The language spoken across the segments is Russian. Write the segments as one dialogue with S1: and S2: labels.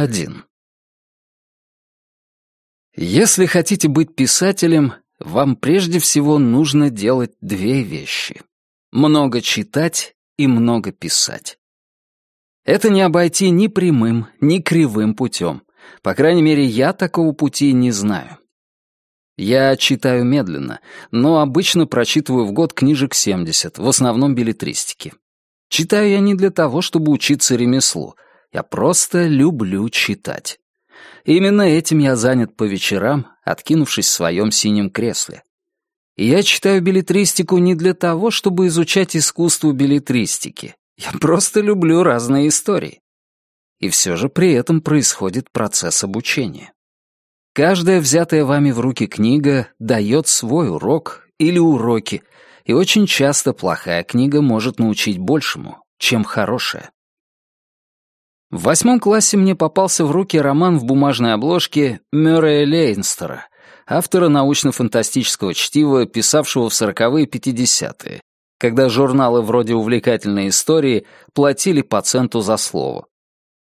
S1: 1. Если хотите быть писателем, вам прежде всего нужно делать две вещи. Много читать и много писать. Это не обойти ни прямым, ни кривым путем. По крайней мере, я такого пути не знаю. Я читаю медленно, но обычно прочитываю в год книжек 70, в основном билетристики. Читаю я не для того, чтобы учиться ремеслу. Я просто люблю читать. Именно этим я занят по вечерам, откинувшись в своем синем кресле. И я читаю билетристику не для того, чтобы изучать искусство билетристики. Я просто люблю разные истории. И все же при этом происходит процесс обучения. Каждая взятая вами в руки книга дает свой урок или уроки, и очень часто плохая книга может научить большему, чем хорошая. В восьмом классе мне попался в руки роман в бумажной обложке Мюррея Лейнстера, автора научно-фантастического чтива, писавшего в сороковые и пятидесятые, когда журналы вроде «Увлекательной истории» платили по центу за слово.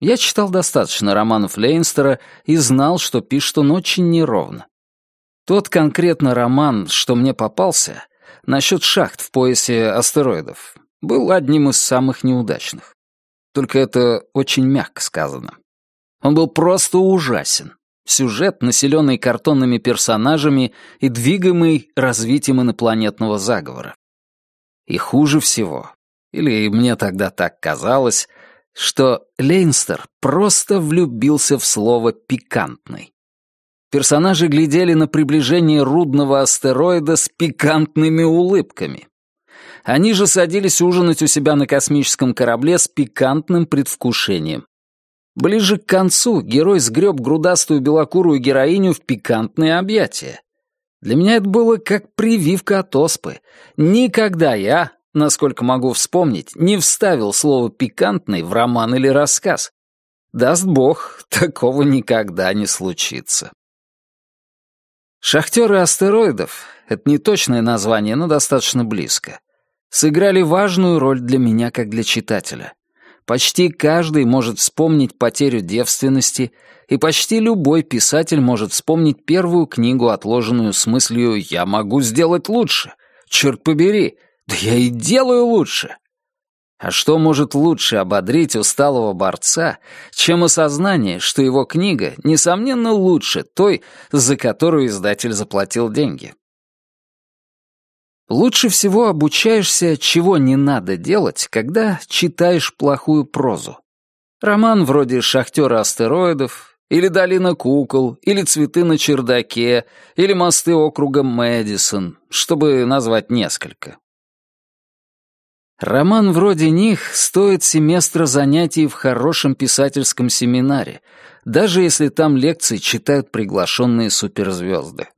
S1: Я читал достаточно романов Лейнстера и знал, что пишет он очень неровно. Тот конкретно роман, что мне попался, насчет шахт в поясе астероидов, был одним из самых неудачных. Только это очень мягко сказано. Он был просто ужасен. Сюжет, населенный картонными персонажами и двигаемый развитием инопланетного заговора. И хуже всего, или мне тогда так казалось, что Лейнстер просто влюбился в слово «пикантный». Персонажи глядели на приближение рудного астероида с пикантными улыбками. Они же садились ужинать у себя на космическом корабле с пикантным предвкушением. Ближе к концу герой сгреб грудастую белокурую героиню в пикантные объятия. Для меня это было как прививка от оспы. Никогда я, насколько могу вспомнить, не вставил слово «пикантный» в роман или рассказ. Даст бог, такого никогда не случится. «Шахтеры астероидов» — это не точное название, но достаточно близко — сыграли важную роль для меня как для читателя. Почти каждый может вспомнить потерю девственности, и почти любой писатель может вспомнить первую книгу, отложенную с мыслью «я могу сделать лучше». Черт побери, да я и делаю лучше. А что может лучше ободрить усталого борца, чем осознание, что его книга, несомненно, лучше той, за которую издатель заплатил деньги? Лучше всего обучаешься, чего не надо делать, когда читаешь плохую прозу. Роман вроде «Шахтера астероидов», или «Долина кукол», или «Цветы на чердаке», или «Мосты округа Мэдисон», чтобы назвать несколько. Роман вроде них стоит семестра занятий в хорошем писательском семинаре, даже если там лекции читают приглашенные суперзвезды.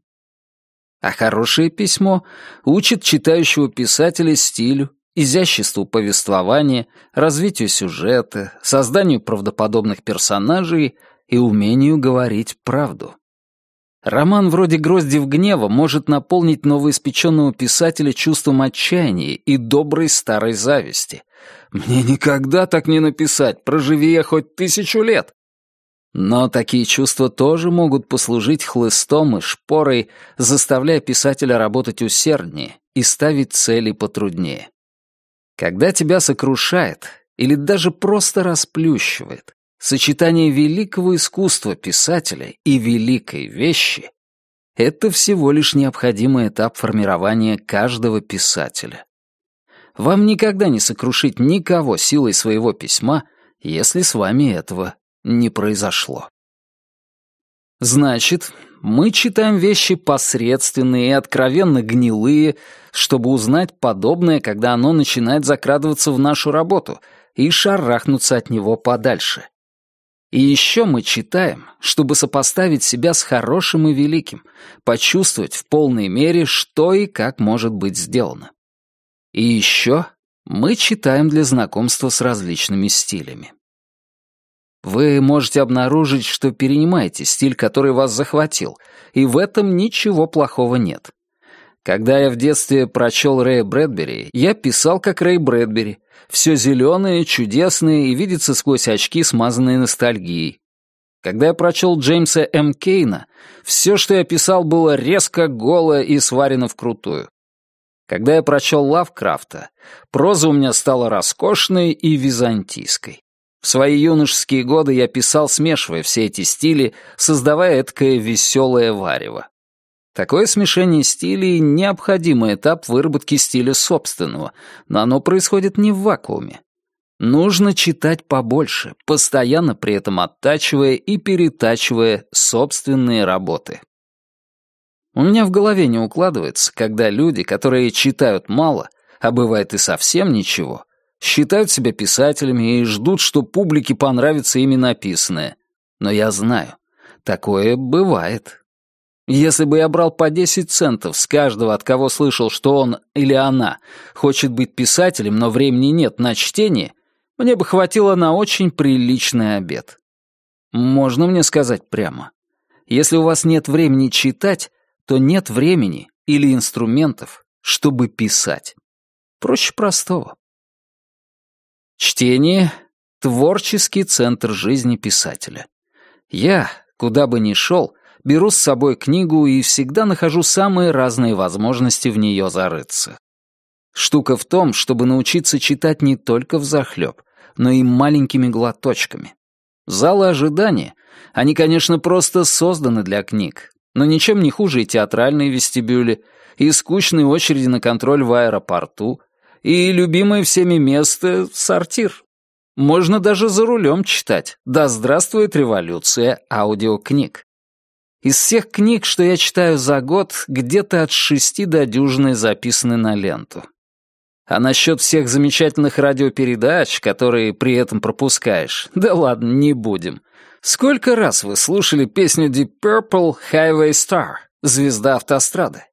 S1: А хорошее письмо учит читающего писателя стилю, изяществу повествования, развитию сюжета, созданию правдоподобных персонажей и умению говорить правду. Роман вроде «Гроздев гнева» может наполнить новоиспеченного писателя чувством отчаяния и доброй старой зависти. «Мне никогда так не написать, проживи я хоть тысячу лет!» Но такие чувства тоже могут послужить хлыстом и шпорой, заставляя писателя работать усерднее и ставить цели потруднее. Когда тебя сокрушает или даже просто расплющивает, сочетание великого искусства писателя и великой вещи — это всего лишь необходимый этап формирования каждого писателя. Вам никогда не сокрушить никого силой своего письма, если с вами этого не произошло. Значит, мы читаем вещи посредственные и откровенно гнилые, чтобы узнать подобное, когда оно начинает закрадываться в нашу работу, и шарахнуться от него подальше. И еще мы читаем, чтобы сопоставить себя с хорошим и великим, почувствовать в полной мере, что и как может быть сделано. И еще мы читаем для знакомства с различными стилями. Вы можете обнаружить, что перенимаете стиль, который вас захватил, и в этом ничего плохого нет. Когда я в детстве прочел Рэя Брэдбери, я писал как Рэй Брэдбери. Все зеленое, чудесное и видится сквозь очки, смазанные ностальгией. Когда я прочел Джеймса М. Кейна, все, что я писал, было резко, голо и сварено вкрутую. Когда я прочел Лавкрафта, проза у меня стала роскошной и византийской. В свои юношеские годы я писал, смешивая все эти стили, создавая эткое веселое варево. Такое смешение стилей — необходимый этап выработки стиля собственного, но оно происходит не в вакууме. Нужно читать побольше, постоянно при этом оттачивая и перетачивая собственные работы. У меня в голове не укладывается, когда люди, которые читают мало, а бывает и совсем ничего, считают себя писателями и ждут, что публике понравится ими написанное. Но я знаю, такое бывает. Если бы я брал по 10 центов с каждого, от кого слышал, что он или она хочет быть писателем, но времени нет на чтение, мне бы хватило на очень приличный обед. Можно мне сказать прямо. Если у вас нет времени читать, то нет времени или инструментов, чтобы писать. Проще простого. Чтение — творческий центр жизни писателя. Я, куда бы ни шел, беру с собой книгу и всегда нахожу самые разные возможности в нее зарыться. Штука в том, чтобы научиться читать не только взахлеб, но и маленькими глоточками. Залы ожидания, они, конечно, просто созданы для книг, но ничем не хуже и театральные вестибюли, и скучные очереди на контроль в аэропорту, и любимое всеми место — сортир. Можно даже за рулем читать «Да здравствует революция аудиокниг». Из всех книг, что я читаю за год, где-то от шести до дюжины записаны на ленту. А насчет всех замечательных радиопередач, которые при этом пропускаешь, да ладно, не будем. Сколько раз вы слушали песню Deep Purple Highway Star, звезда автострады?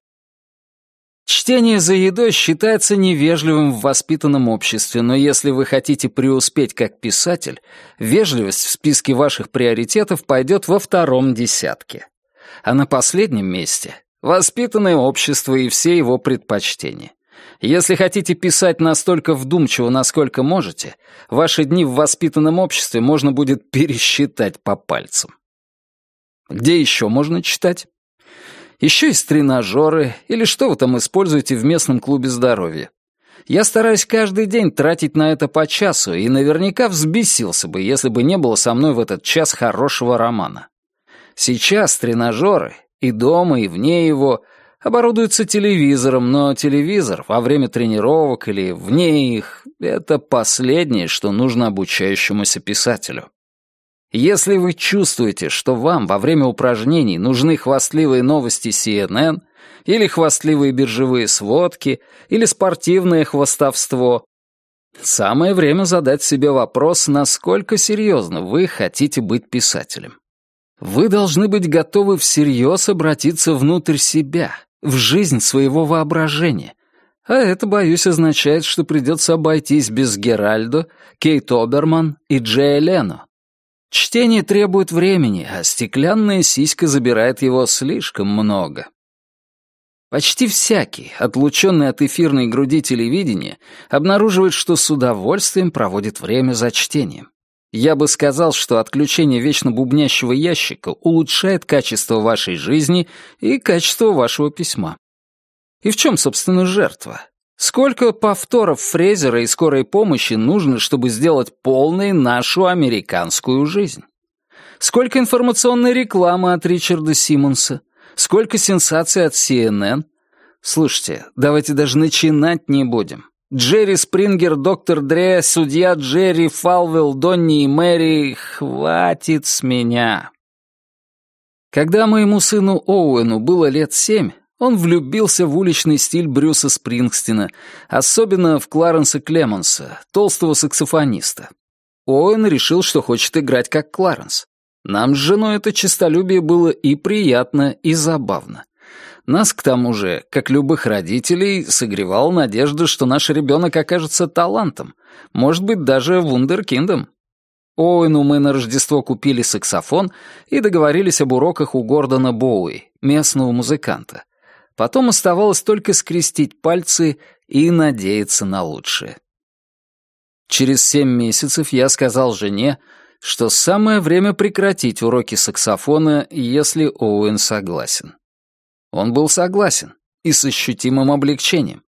S1: Чтение за едой считается невежливым в воспитанном обществе, но если вы хотите преуспеть как писатель, вежливость в списке ваших приоритетов пойдет во втором десятке. А на последнем месте — воспитанное общество и все его предпочтения. Если хотите писать настолько вдумчиво, насколько можете, ваши дни в воспитанном обществе можно будет пересчитать по пальцам. Где еще можно читать? Еще есть тренажеры, или что вы там используете в местном клубе здоровья. Я стараюсь каждый день тратить на это по часу, и наверняка взбесился бы, если бы не было со мной в этот час хорошего романа. Сейчас тренажеры, и дома, и вне его, оборудуются телевизором, но телевизор во время тренировок или вне их — это последнее, что нужно обучающемуся писателю. Если вы чувствуете, что вам во время упражнений нужны хвастливые новости CNN или хвастливые биржевые сводки или спортивное хвастовство, самое время задать себе вопрос, насколько серьезно вы хотите быть писателем. Вы должны быть готовы всерьез обратиться внутрь себя, в жизнь своего воображения. А это, боюсь, означает, что придется обойтись без Геральдо, Кейт Оберман и Джея Лено. Чтение требует времени, а стеклянная сиська забирает его слишком много. Почти всякий, отлученный от эфирной груди телевидения, обнаруживает, что с удовольствием проводит время за чтением. Я бы сказал, что отключение вечно бубнящего ящика улучшает качество вашей жизни и качество вашего письма. И в чем, собственно, жертва? Сколько повторов Фрезера и скорой помощи нужно, чтобы сделать полной нашу американскую жизнь? Сколько информационной рекламы от Ричарда Симмонса? Сколько сенсаций от CNN? Слушайте, давайте даже начинать не будем. Джерри Спрингер, доктор Дре, судья Джерри, Фалвелл, Донни и Мэри, хватит с меня. Когда моему сыну Оуэну было лет семь, он влюбился в уличный стиль Брюса Спрингстина, особенно в Кларенса Клемонса, толстого саксофониста. Оуэн решил, что хочет играть как Кларенс. Нам с женой это честолюбие было и приятно, и забавно. Нас, к тому же, как любых родителей, согревала надежда, что наш ребенок окажется талантом, может быть, даже вундеркиндом. Оуэну мы на Рождество купили саксофон и договорились об уроках у Гордона Боуи, местного музыканта. Потом оставалось только скрестить пальцы и надеяться на лучшее. Через семь месяцев я сказал жене, что самое время прекратить уроки саксофона, если Оуэн согласен. Он был согласен, и с ощутимым облегчением.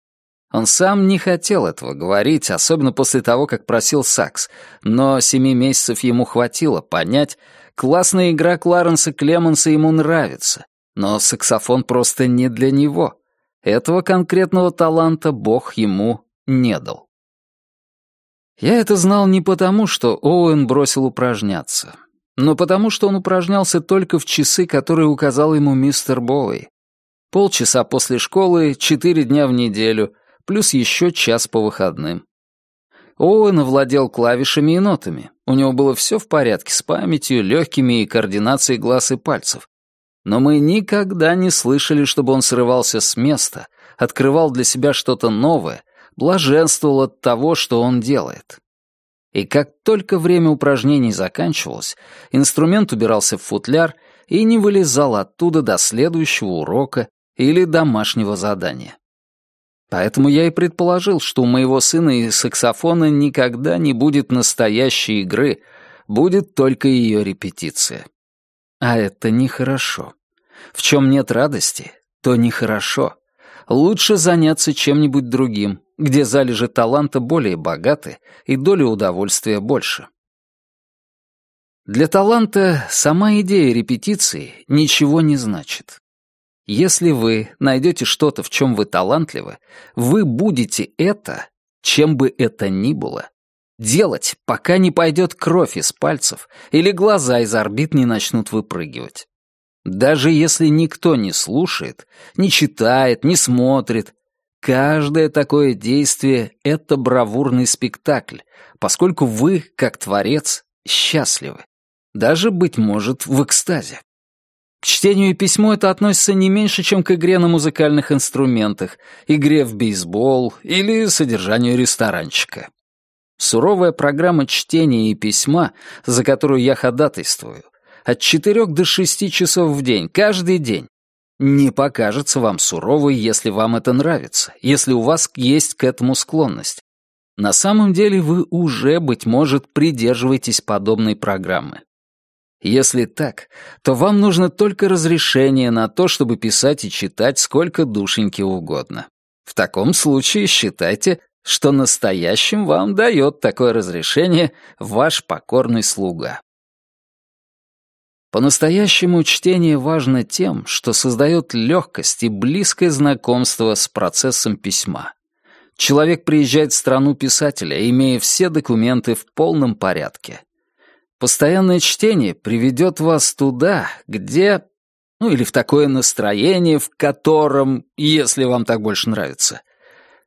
S1: Он сам не хотел этого говорить, особенно после того, как просил сакс, но семи месяцев ему хватило понять, классная игра Кларенса Клемонса ему нравится, но саксофон просто не для него. Этого конкретного таланта Бог ему не дал. Я это знал не потому, что Оуэн бросил упражняться, но потому, что он упражнялся только в часы, которые указал ему мистер Боуи. Полчаса после школы, четыре дня в неделю, плюс еще час по выходным. Оуэн владел клавишами и нотами. У него было все в порядке с памятью, легкими и координацией глаз и пальцев. Но мы никогда не слышали, чтобы он срывался с места, открывал для себя что-то новое, блаженствовал от того, что он делает. И как только время упражнений заканчивалось, инструмент убирался в футляр и не вылезал оттуда до следующего урока или домашнего задания. Поэтому я и предположил, что у моего сына из саксофона никогда не будет настоящей игры, будет только ее репетиция. А это нехорошо. В чем нет радости, то нехорошо. Лучше заняться чем-нибудь другим, где залежи таланта более богаты и доля удовольствия больше. Для таланта сама идея репетиции ничего не значит. Если вы найдете что-то, в чем вы талантливы, вы будете это, чем бы это ни было, делать, пока не пойдет кровь из пальцев или глаза из орбит не начнут выпрыгивать. Даже если никто не слушает, не читает, не смотрит, каждое такое действие — это бравурный спектакль, поскольку вы, как творец, счастливы. Даже, быть может, в экстазе. К чтению и письму это относится не меньше, чем к игре на музыкальных инструментах, игре в бейсбол или содержанию ресторанчика. Суровая программа чтения и письма, за которую я ходатайствую, от четырех до шести часов в день, каждый день, не покажется вам суровой, если вам это нравится, если у вас есть к этому склонность. На самом деле вы уже, быть может, придерживаетесь подобной программы. Если так, то вам нужно только разрешение на то, чтобы писать и читать сколько душеньки угодно. В таком случае считайте, что настоящим вам дает такое разрешение ваш покорный слуга. По-настоящему чтение важно тем, что создает легкость и близкое знакомство с процессом письма. Человек приезжает в страну писателя, имея все документы в полном порядке. Постоянное чтение приведет вас туда, где... Ну или в такое настроение, в котором, если вам так больше нравится,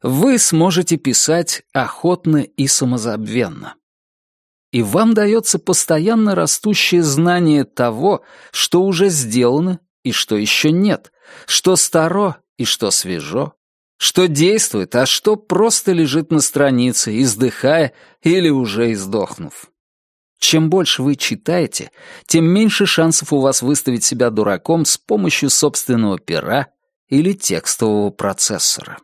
S1: вы сможете писать охотно и самозабвенно. И вам дается постоянно растущее знание того, что уже сделано и что еще нет, что старо и что свежо, что действует, а что просто лежит на странице, издыхая или уже издохнув. Чем больше вы читаете, тем меньше шансов у вас выставить себя дураком с помощью собственного пера или текстового процессора.